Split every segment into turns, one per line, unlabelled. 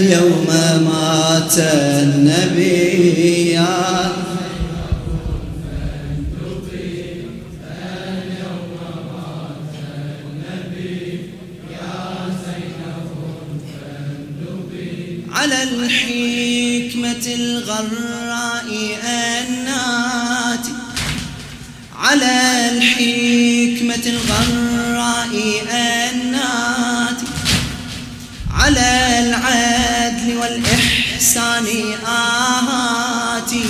اليوم مات النبي. على الحكمة الغراء الناتي على الحكمة الغراء الناتي على والإحسان آهاتي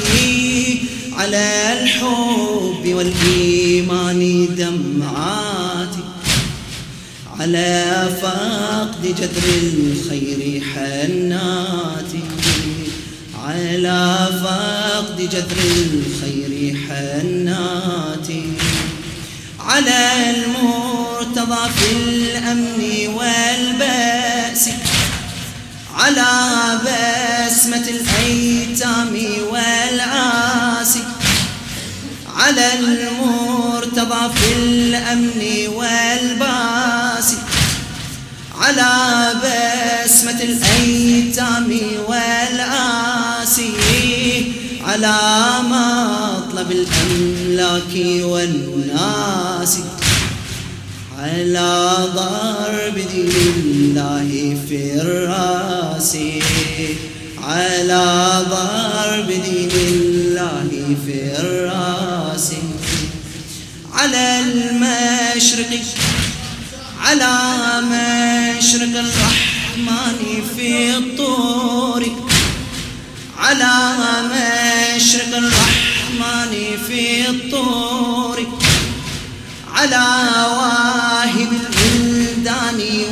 على الحب والإيمان دمعاتي على فقد جذر الخير حناتي على فقد جذر الخير حناتي على المرتضى في الأمن والبأس على بسمة الأيتام والعاسي على المرتضى في الأمن والباس على بسمة الأيتام والآسي. على مطلب الأملاك والناس. على ضرب دين الله في الرأس. على ضرب دين الله في الرأس. على المشرق على مشرق الرحمن في الطور. على مشرق الرحمن في الطور. على البلدان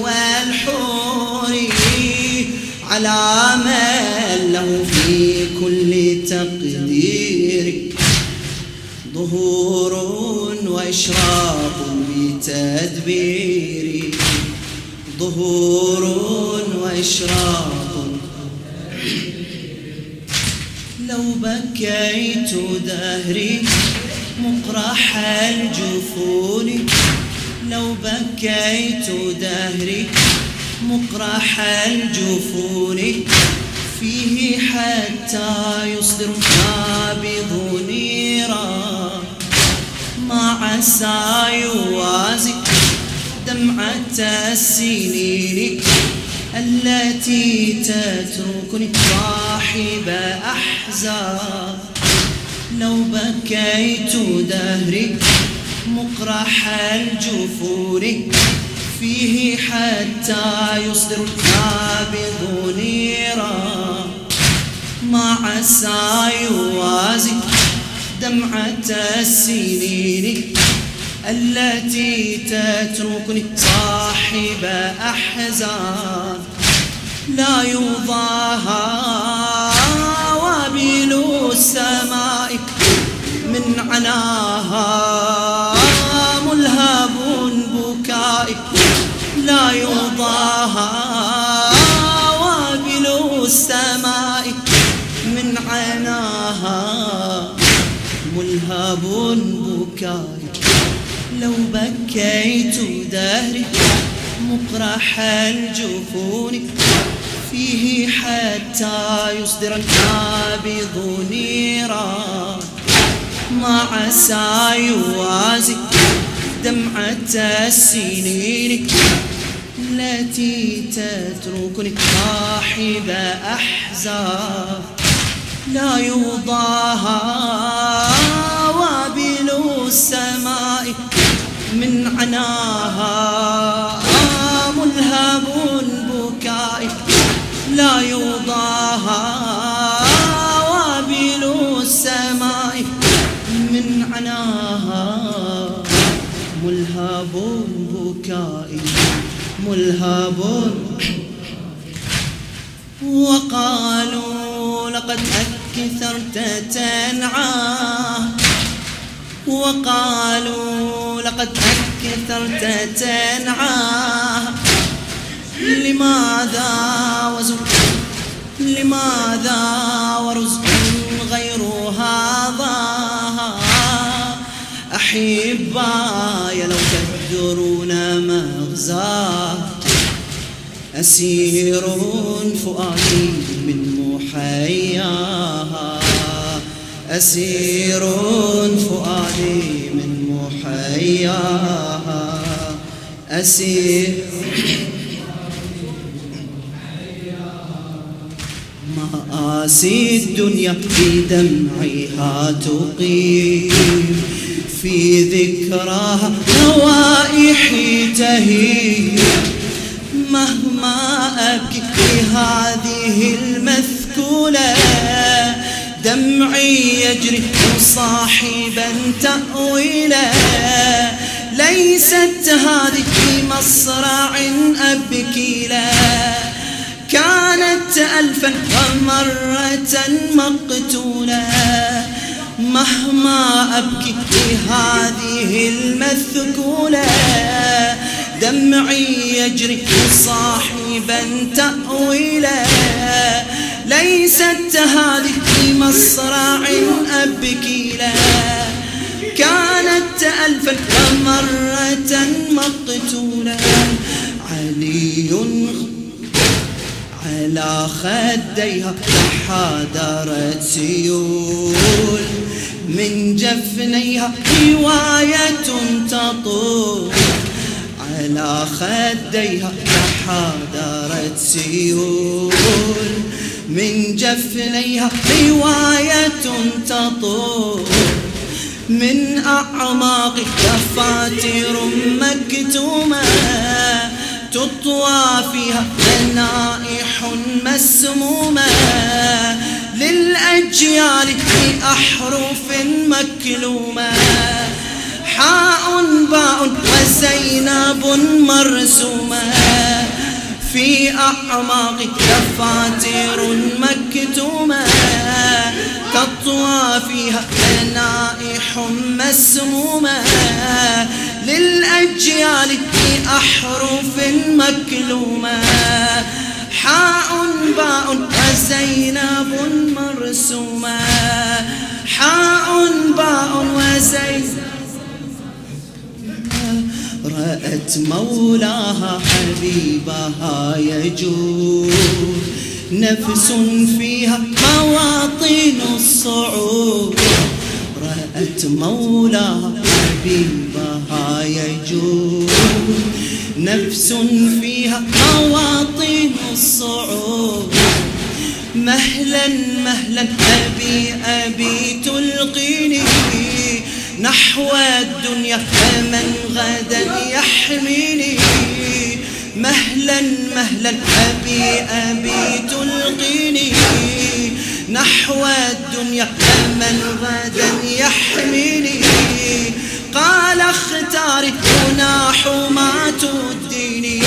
والحور على من له في كل تقدير. ظهور وإشراق بتدبير. ظهور وإشراق. لو بكيت دهري مقرح الجفون. لو بكيت دهري مقرح الجفون فيه حتى يصدر نابض نيرا ما عسى يوازي دمعة السنين التي تتركني صاحب أحزان لو بكيت دهري مقرح الجفون فيه حتى يصدر النابض نيرا ما عسى يوازي دمعة السنين التي تتركني صاحب أحزان. لا يضاهى وابل السماء من عناها بكيت دهري مقرح الجفون فيه حتى يصدر النابض نيران ما عسى يوازي دمعة السنين التي تتركني صاحب أحزان لا يضاهى وابل السماء من عناها. ملهب بكائي لا يضاهى وابل السماء من عناها. ملهب بكائي ملهب. وقالوا لقد أكثرت تنعاه. وقالوا لقد أكثرت تنعاه لماذا وزر؟ لماذا ورزق غير هذا؟ أحباي لو تدرون مغزاه أسير فؤادي من محياها. أسير فؤادي من محياها. أسير. مآسي الدنيا في دمعها تقيم. في ذكراها نوائحي تهيم. مهما أبكي هذه المثكولة دمعي يجري صاحبا تأويلا. ليست هذه مصرع أبكي لا. كانت ألفا ومرة مقتولا. مهما أبكي هذه المثكولة دمعي يجري صاحبا تأويلا. ليست هذه مصرع أبكي لا. كانت ألفا ومرة مقتولا علي على خديها حادرت سيول من جفنيها رواية تطول على خديها حادرت سيول من جفنيها رواية تطول من أعماق دفاتر مكتومة تطوى فيها نائح مسمومة للأجيال في أحرف مكلومة. حاء باء وزينب مرسومة. في أعماق دفاتر مكتومة تطوى فيها نائح مسمومة. للأجيال في أحرف مكلومة. حاء باء وزينب مرسومة. حاء باء وزينب رأت مولاها حبيبها يجور. نفس فيها مواطن الصعود. رأت مولاها حبيبها يجور. نفس فيها مواطن الصعود. مهلا مهلا أبي أبي تلقيني. نحو الدنيا فمن غدا يحميني. مهلا مهلا أبي أبي تلقيني. نحو الدنيا فمن غدا يحميني. قال اختاري هنا حماة الدين.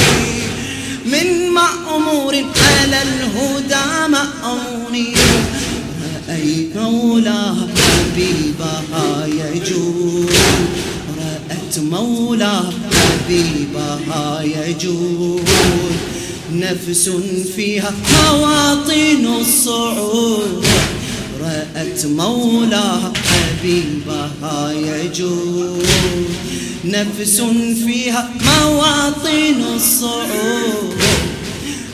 من مأمور حبيبها يجول نفس فيها مواطن الصعود رأت مولاها حبيبها يجول نفس فيها مواطن الصعود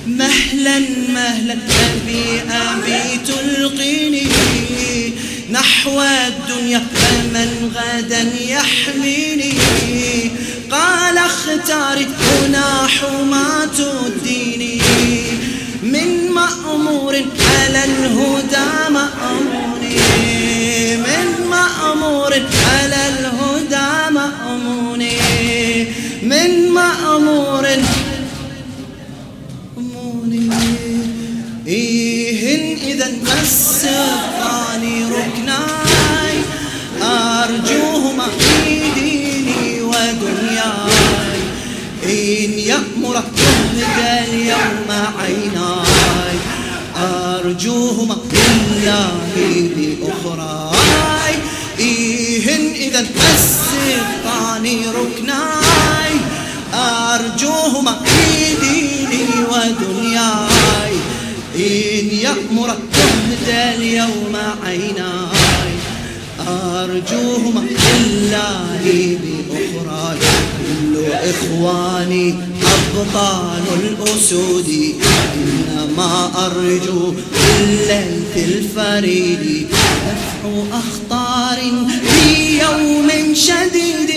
مهلا مهلا أبي أبي تلقيني نحو الدنيا فمن غدا يحميني قال اختاري هنا حماة الدين من مأمور على الهدى مأموني يأمر يهدى اليوم عيناي أرجوهما لله بأخراي إيهن إذا مسقاني ركناي أرجوهما في ديني ودنياي. إن يأمر تهدى اليوم عيناي أرجوهما لله بأخراي كل إخواني أبطال الأسود إنما أرجو بالليث الفريد. دفع أخطار في يوم شديد.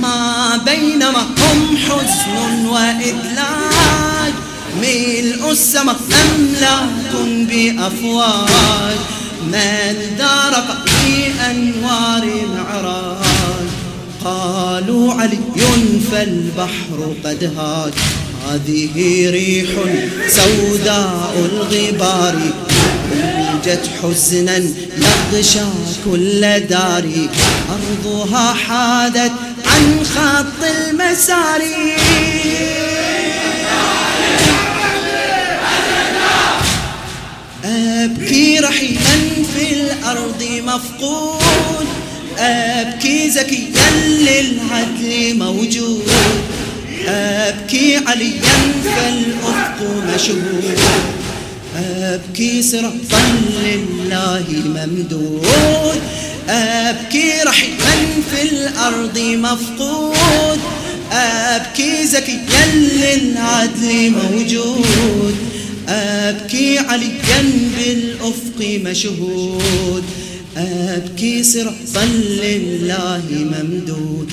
ما بينما هم حزن وإدلاج ملء السماء أملاك بأفواج من دارق في أنوار معراج. قالوا علي فالبحر قد هاج. هذه ريح سوداء الغبار. أوجت حزنا يغشى كل داري أرضها حادت عن خط المسار. أبكي رحيما في الأرض مفقود. أبكي زكيا للعدل موجود. أبكي عليا فالأفق مشهود. أبكي صراطا لله ممدود أبكي رحيما في الأرض مفقود. أبكي زكيا للعدل موجود. أبكي عليا بالأفق مشهود. أبكي صراطا لله ممدود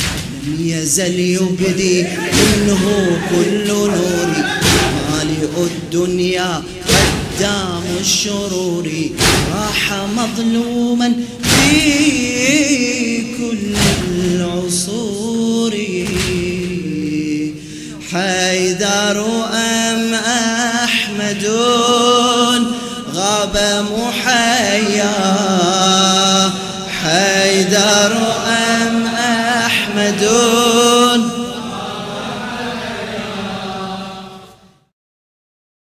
لم يزل يبدي منه كل نور. مالئ الدنيا قدام الشرور راح مظلوما في كل